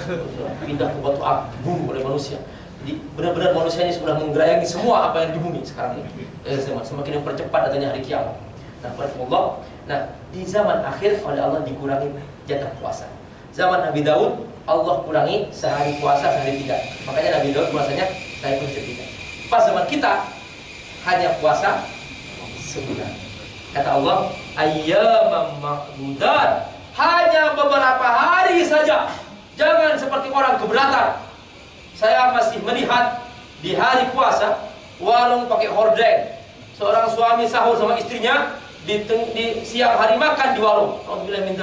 Pindah ke batu akik bumi oleh manusia. Jadi benar-benar manusia ini sudah menggerayangi semua apa yang di bumi sekarang ini. Eh, semakin mempercepat adanya hari kiamat. Nah, Allah Nah, di zaman akhir oleh Allah dikurangi jatah puasa. Zaman Nabi Daud, Allah kurangi sehari puasa, sehari tidak. Makanya Nabi Daud puasanya saya pun tidak. Pas zaman kita, hanya puasa sebulan. Kata Allah, ayyamam ma'dudat. Hanya beberapa hari saja. Jangan seperti orang keberatan. Saya masih melihat di hari puasa, warung pakai hordeng. Seorang suami sahur sama istrinya, di, di siang hari makan di warung. Alhamdulillah min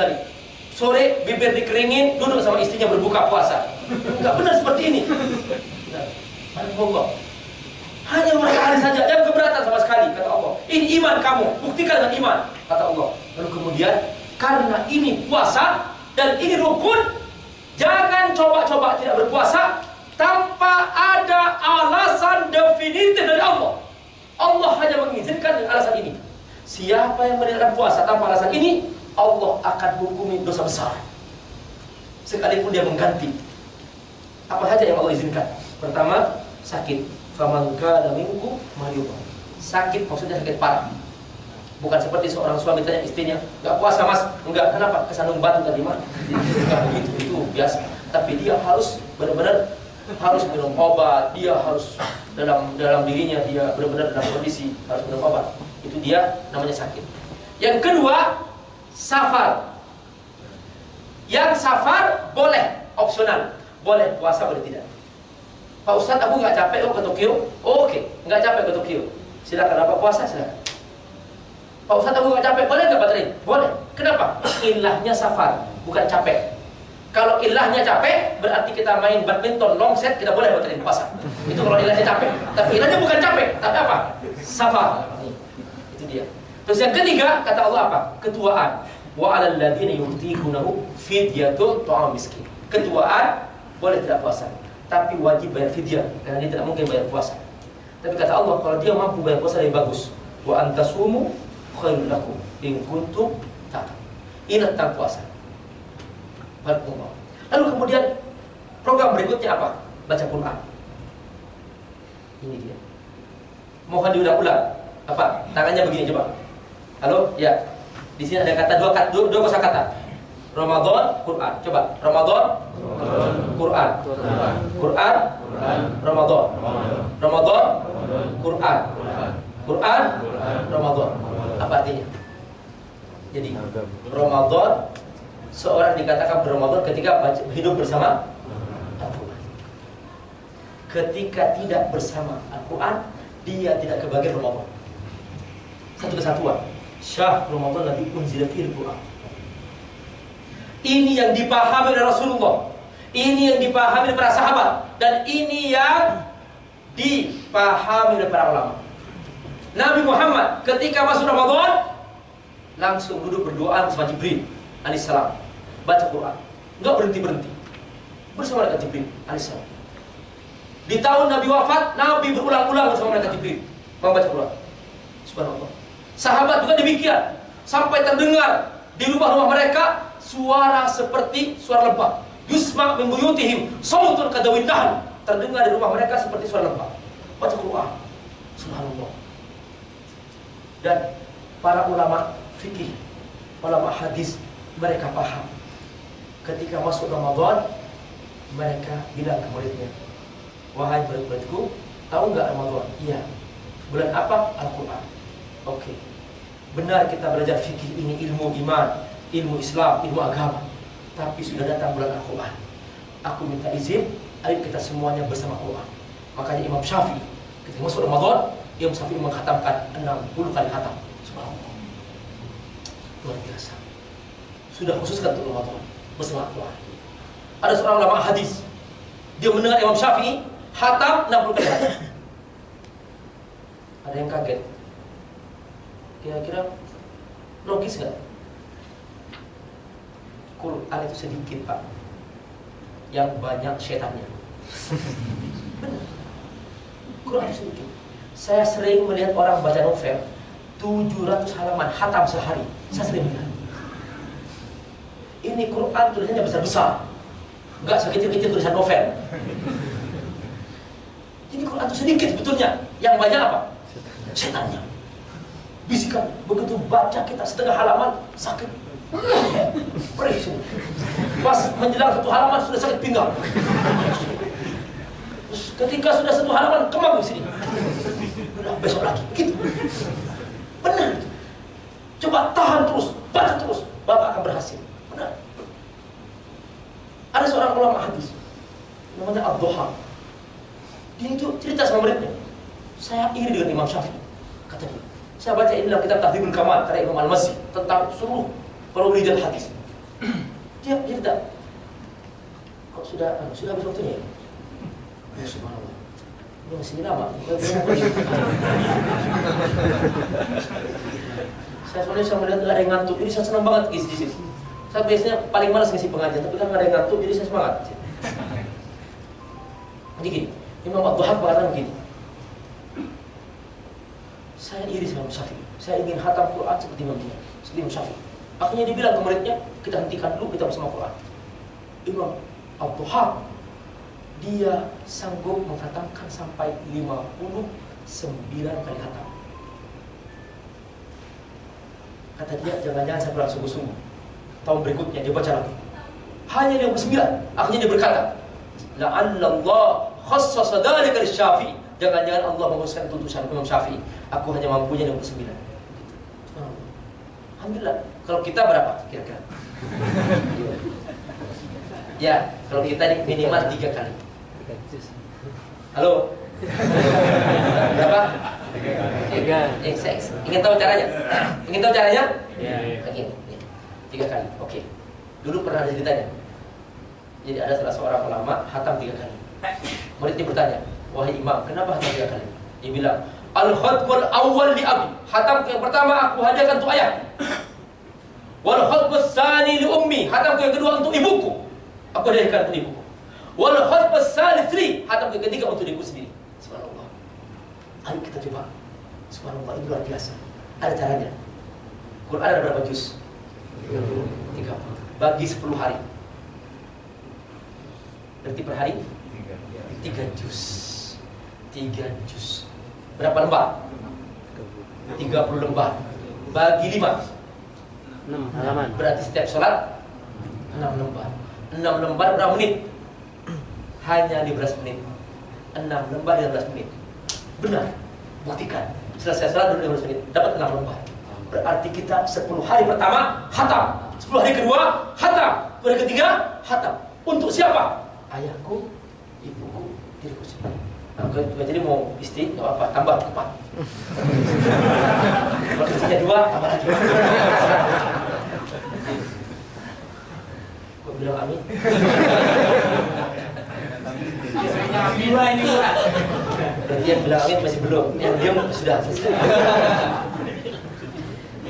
Sore bibir dikeringin, duduk sama istrinya berbuka puasa. Enggak benar seperti ini. Allah. Hanya beberapa hari saja, jangan keberatan sama sekali, kata Allah. Ini iman kamu, buktikan dengan iman, kata Allah. Lalu kemudian, karena ini puasa dan ini rukun, jangan coba-coba tidak berpuasa tanpa ada alasan definitif dari Allah. Allah hanya mengizinkan dengan alasan ini. Siapa yang meninggalkan puasa tanpa alasan ini, Allah akan hukumi dosa besar. Sekalipun dia mengganti. Apa saja yang Allah izinkan? Pertama, sakit. Faman kana minkum Sakit maksudnya sakit parah. Bukan seperti seorang suami tanya istrinya, "Enggak puasa, Mas?" "Enggak." Kenapa? Kesandung batu tadi, Mas. Begitu, itu biasa. Tapi dia harus benar-benar harus minum obat, dia harus dalam dalam dirinya dia benar-benar dalam kondisi harus minum obat itu dia namanya sakit. Yang kedua, safar. Yang safar boleh, opsional. Boleh puasa, boleh tidak. Pak Ustadz, aku nggak capek oh, ke Tokyo. Oh, Oke, okay. nggak capek ke Tokyo. Silakan apa puasa, silakan. Pak Ustadz, aku nggak capek. Boleh nggak baterai? Boleh. Kenapa? Ilahnya safar, bukan capek. Kalau ilahnya capek, berarti kita main badminton long set, kita boleh baterai puasa. Itu kalau ilahnya capek. Tapi ilahnya bukan capek, tapi apa? Safar. Terus yang ketiga kata Allah apa? Ketuaan. Wa 'alal ladzina yutiqunahu fidyatun ta'am miskin. Ketuaan boleh tidak puasa, tapi wajib bayar fidyah karena dia tidak mungkin bayar puasa. Tapi kata Allah kalau dia mampu bayar puasa lebih bagus. Wa antasumu khairul lakum in kuntum ta'lamun. Ini tentang puasa. Lalu kemudian program berikutnya apa? Baca Quran. Ini dia. Mohon diulang-ulang. Apa? Tangannya begini coba. Halo? Ya. Di sini ada kata dua kata dua, dua kosa kata. Ramadan, Quran. Coba. Ramadan, Quran. Quran, Ramadan. Ramadan, Quran. Quran, Ramadan. Apa artinya? Jadi Ramadan seorang dikatakan berramadan ketika hidup bersama Al-Quran. Ketika tidak bersama Al-Quran, dia tidak kebagian Ramadan. Satu kesatuan. Syah Ramadan Nabi unzila fil Quran. Ini yang dipahami oleh Rasulullah. Ini yang dipahami oleh para sahabat dan ini yang dipahami oleh para ulama. Nabi Muhammad ketika masuk Ramadan langsung duduk berdoa bersama Jibril alaihissalam baca Quran nggak berhenti berhenti bersama dengan Jibril alaihissalam di tahun Nabi wafat Nabi berulang-ulang bersama dengan Jibril membaca Quran subhanallah sahabat juga demikian sampai terdengar di rumah-rumah mereka suara seperti suara lebah yusma min buyutihim sautun kadawindahan terdengar di rumah mereka seperti suara lebah baca Quran subhanallah dan para ulama fikih, ulama hadis, mereka paham. Ketika masuk Ramadan, mereka bilang ke muridnya, Wahai murid-muridku, tahu nggak Ramadan? Iya. Bulan apa? Al-Quran. Oke. Okay. Benar kita belajar fikih ini ilmu iman, ilmu Islam, ilmu agama. Tapi sudah datang bulan Al-Quran. Aku minta izin, ayo kita semuanya bersama Quran. Makanya Imam Syafi'i ketika masuk Ramadan, Imam Syafi'i mengkhatamkan 60 kali khatam. Luar biasa. Sudah khususkan untuk Ramadan bersama Al-Quran. Ada seorang ulama hadis. Dia mendengar Imam Syafi'i hatam 60 kali hatam. Ada yang kaget. Kira-kira logis nggak? Quran itu sedikit pak, yang banyak setannya. Quran *laughs* itu sedikit. Saya sering melihat orang baca novel 700 halaman hatam sehari. Saya sering melihat. Ini Quran tulisannya besar-besar. Enggak sekecil-kecil tulisan novel. Ini Quran itu sedikit sebetulnya. Yang banyak apa? Setannya. Bisikan. Begitu baca kita setengah halaman sakit. *laughs* Perih Pas menjelang satu halaman sudah sakit pinggang. Terus ketika sudah satu halaman kemang di sini. Besok lagi. Gitu. Benar. Coba tahan terus, baca terus, Bapak akan berhasil. Benar. Ada seorang ulama hadis namanya Abduha. Dia itu cerita sama muridnya. Saya iri dengan Imam Syafi'i. Kata dia. Saya baca ini dalam kitab Tahdhibul Kamal karya Imam Al-Masih tentang seluruh para ulijal hadis. *clears throat* Dia cerita. Kok sudah sudah habis waktunya? Ya, subhanallah. Ini masih lama. *laughs* saya soalnya saya melihat ada yang ngantuk, jadi saya senang banget di sini. Saya biasanya paling malas ngisi pengajian, tapi kan ada yang ngantuk, jadi saya semangat. Jadi gini, Imam Abdul Haq mengatakan begini. Saya iri sama Syafi'i. Saya ingin hatam Quran seperti Imam dia, seperti Imam Syafi'i. Akhirnya dia bilang ke muridnya, kita hentikan dulu, kita bersama Quran. Imam Haq dia sanggup menghatamkan sampai 59 kali hatam. Kata dia, jangan-jangan saya pulang sungguh-sungguh. Tahun berikutnya dia baca lagi. Hanya 59. Akhirnya dia berkata, La'allallah khassasa dhalika syafi'i. Jangan-jangan Allah menguruskan tuntusan Imam Syafi'i. Aku hanya mampunya 59. Alhamdulillah. Kalau kita berapa kira-kira? *laughs* ya, kalau kita minimal tiga kali. Halo. Berapa? Tiga. Eh, saya ingin tahu caranya. Ingin tahu caranya? Ya. Ingin. Tiga kali. Oke. Dulu pernah ada ceritanya. Jadi ada salah seorang ulama hatam tiga kali. Muridnya bertanya, wahai imam, kenapa hatam tiga kali? Dia bilang, Al-khatmul awal li abi. Hatamku yang pertama aku hadiahkan untuk ayah. Wal khatmus sani li ummi. Hatamku yang kedua untuk ibuku. Aku hadiahkan untuk ibuku. Wal khatmus salis li. Hatamku yang ketiga untuk diriku sendiri. Subhanallah. Ayo kita coba. Subhanallah ini luar biasa. Ada caranya. Quran ada berapa juz? 30. Bagi 10 hari. Berarti per hari? 3 juz. 3 juz. Berapa lembar? 30 lembar. Bagi 5. 6 halaman. Berarti setiap sholat 6 lembar. 6 lembar berapa menit? Hanya 15 menit. 6 lembar 15 menit. Benar. Buktikan. Selesai sholat dulu 15 menit. Dapat 6 lembar. Berarti kita 10 hari pertama hatam. 10 hari kedua hatam. 10 hari ketiga hatam. Untuk siapa? Ayahku. Nah, jadi mau istri, nggak apa, tambah empat. *laughs* Kalau istrinya dua, tambah lagi. Kok bilang amin? Dua ini Pak. Berarti yang bilang amin masih belum, yang diam sudah selesai.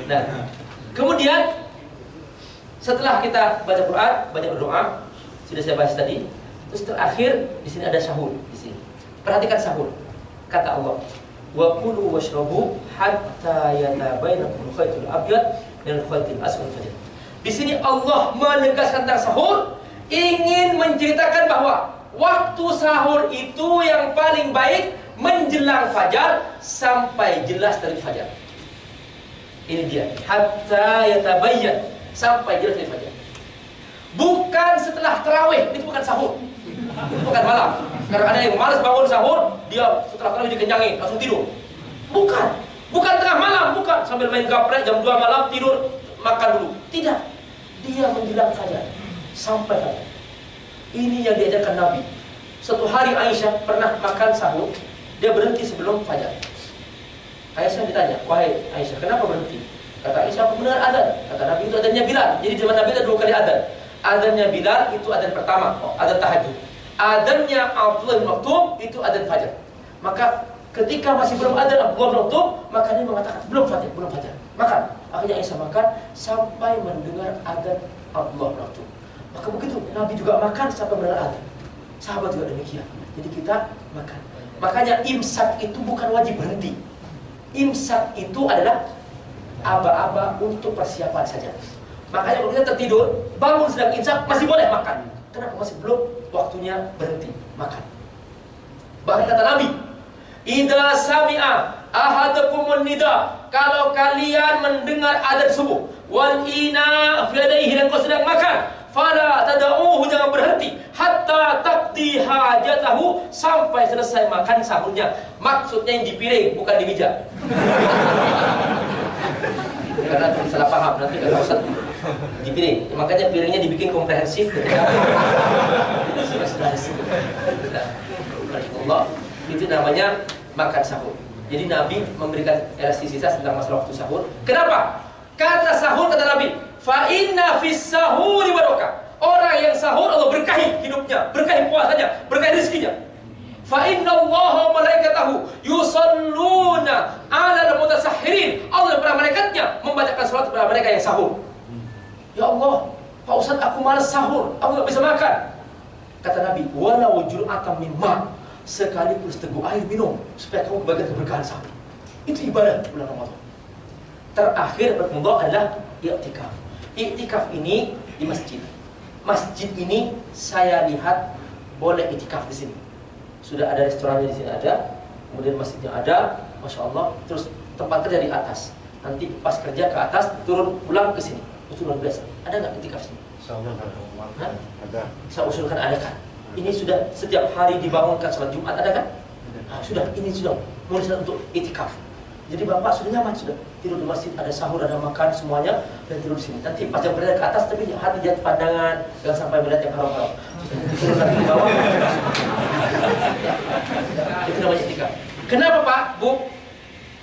Nah, kemudian setelah kita baca Quran, banyak berdoa, sudah saya bahas tadi. Terus terakhir di sini ada sahur di sini. Perhatikan sahur. Kata Allah, "Wa kulu washrabu hatta yatabayyanakum al-khaytul abyad min al-khaytil aswad fajr." Di sini Allah menegaskan tentang sahur, ingin menceritakan bahwa waktu sahur itu yang paling baik menjelang fajar sampai jelas dari fajar. Ini dia, hatta yatabayyan sampai jelas dari fajar. Bukan setelah terawih, itu bukan sahur. Bukan malam. Karena ada yang malas bangun sahur, dia setelah terawih dikenyangin, langsung tidur. Bukan. Bukan tengah malam, bukan. Sambil main gaplek jam 2 malam tidur, makan dulu. Tidak. Dia menjelang fajar. Sampai fajar. Ini yang diajarkan Nabi. Satu hari Aisyah pernah makan sahur, dia berhenti sebelum fajar. Aisyah ditanya, wahai Aisyah, kenapa berhenti? Kata Aisyah, benar adan. Kata Nabi itu adanya Bilal. Jadi di zaman Nabi ada dua kali adan. Adannya Bilal itu adan pertama, oh, adan tahajud. Adannya Abdullah bin Maktum itu adan fajar. Maka ketika masih belum adan Abdullah bin Maktum, maka dia mengatakan belum fajar, belum fajar. Makan. Akhirnya Aisyah makan sampai mendengar adan Abdullah bin Maktum. Maka begitu Nabi juga makan sampai mendengar adan. Sahabat juga demikian. Jadi kita makan. Makanya imsak itu bukan wajib berhenti. Imsak itu adalah aba-aba untuk persiapan saja. Makanya kalau kita tertidur, bangun sedang imsak masih boleh makan. Kenapa masih belum waktunya berhenti makan? Bahkan kata Nabi, "Idza sami'a ahadukumun nida." Kalau kalian mendengar adzan subuh, wal ina fi yadayhi dan kau sedang makan, fala tad'uhu jangan berhenti hatta taqdi hajatahu sampai selesai makan sahurnya. Maksudnya yang di piring bukan di meja. *laughs* Karena salah paham nanti kata Ustaz di piring. Makanya piringnya dibikin komprehensif Allah itu namanya makan sahur. Jadi Nabi memberikan elastisitas tentang masalah waktu sahur. Kenapa? Karena sahur kata Nabi, fa inna fis sahuri barokah. Orang yang sahur Allah berkahi hidupnya, berkahi puasanya, berkahi rezekinya. Fa inna Allah malaikatahu yusalluna ala al-mutasahhirin. Allah para malaikatnya membacakan salat kepada mereka yang sahur. Ya Allah, Pak Ustaz aku malas sahur, aku nggak bisa makan. Kata Nabi, walau jur'atan min ma sekaligus teguk air minum supaya kamu kebagian keberkahan sahur. Itu ibadah bulan Ramadan. Terakhir berkumpulah adalah i'tikaf. I'tikaf ini di masjid. Masjid ini saya lihat boleh i'tikaf di sini. Sudah ada restorannya di sini ada, kemudian masjidnya ada, masya Allah. Terus tempat kerja di atas. Nanti pas kerja ke atas, turun pulang ke sini. Itu luar biasa. Ada nggak i'tikaf sini? Hah? Ada. Saya usulkan ada kan? Ini sudah setiap hari dibangunkan sholat Jumat ada kan? Nah, sudah ini sudah mulai untuk itikaf. Jadi bapak sudah nyaman sudah tidur di masjid ada sahur ada makan semuanya dan tidur di sini. Nanti pas jam berada ke atas tapi hati lihat pandangan jangan sampai melihat yang haram-haram. Lagi di bawah. Itu namanya itikaf. Kenapa pak bu?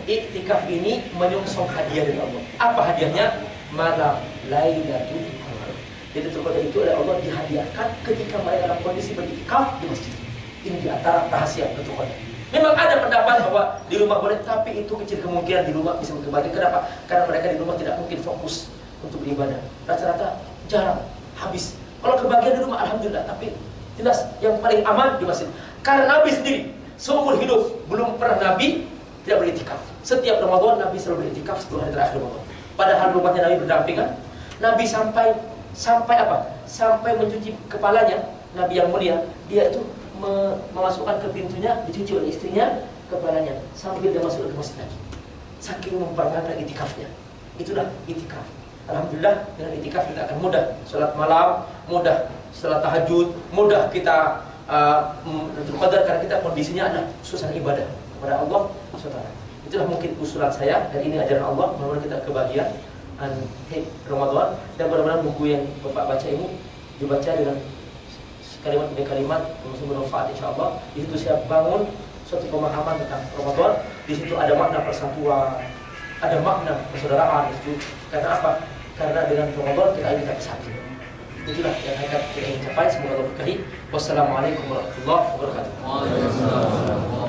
Iktikaf ini menyongsong hadiah dari Allah. Apa hadiahnya? Malam Lailatul Qadar. Jadi terkota itu oleh Allah dihadiahkan ketika mereka dalam kondisi beriktikaf di masjid. Ini di antara rahasia Qadar. Memang ada pendapat bahwa di rumah boleh, tapi itu kecil kemungkinan di rumah bisa kembali. Kenapa? Karena mereka di rumah tidak mungkin fokus untuk beribadah. Rata-rata jarang, habis. Kalau kebagian di rumah, alhamdulillah. Tapi jelas yang paling aman di masjid. Karena Nabi sendiri seumur hidup belum pernah Nabi tidak beritikaf. Setiap Ramadan Nabi selalu beritikaf 10 hari terakhir Ramadan. Padahal rumahnya Nabi berdampingan. Nabi sampai sampai apa? Sampai mencuci kepalanya Nabi yang mulia, dia itu memasukkan ke pintunya, dicuci oleh istrinya kepalanya sambil dia masuk ke masjid lagi. Saking mempertahankan itikafnya. Itulah itikaf. Alhamdulillah dengan itikaf kita akan mudah sholat malam, mudah sholat tahajud, mudah kita uh, karena kita kondisinya adalah susah ibadah kepada Allah SWT. Itulah mungkin usulan saya. Dan ini ajaran Allah. Mudah-mudahan kita kebahagiaan. Dan Ramadan. Dan mudah-mudahan buku yang Bapak baca ini dibaca dengan kalimat demi kalimat yang bermanfaat insya Allah di situ saya bangun suatu pemahaman tentang Ramadan. Di situ ada makna persatuan ada makna persaudaraan di situ. Karena apa? Karena dengan Ramadan kita ingin bersatu. Itulah yang akan kita ingin capai. Semoga Allah berkahi. Wassalamualaikum warahmatullahi wabarakatuh